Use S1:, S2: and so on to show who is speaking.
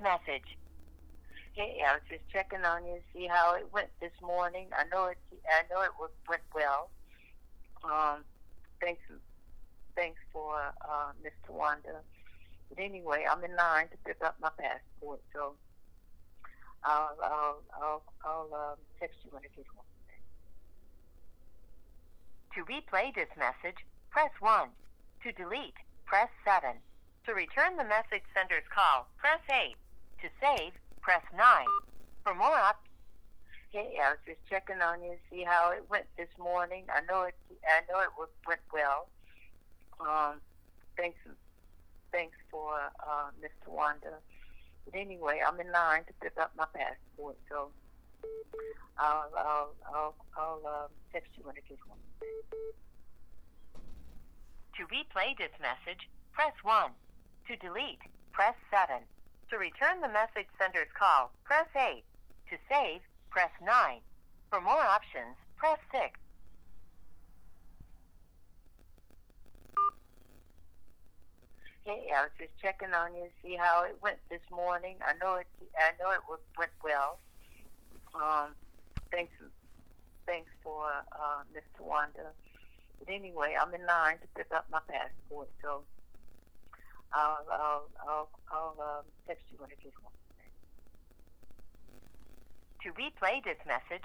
S1: message.
S2: Hey, I was just checking on you to see how it went this morning. I know it. I know it went well. Um, thanks, thanks for uh, Mr. Wanda. But anyway, I'm in line to pick up my passport, so I'll I'll I'll, I'll um, text you when I get home.
S1: To replay this message, press 1. To delete, press 7. To return the message sender's call, press 8. To save, press 9. For more options,
S2: Hey, I was just checking on you to see how it went this morning. I know it. I know it went well. Um, thanks, thanks for uh, Mr. Wanda. But anyway, I'm in line to pick up my passport, so I'll I'll I'll, I'll uh, text you when I get home.
S1: To replay this message, press 1. To delete, press 7. To return the message sender's call, press 8. To save, press 9. For more options, press 6.
S2: Hey, I was just checking on you to see how it went this morning. I know it. I know it went well. Um, thanks, thanks for uh, Mr. Wanda. But anyway, I'm in line to pick up my passport, so I'll I'll I'll, I'll um, text you when I get home.
S1: To replay this message,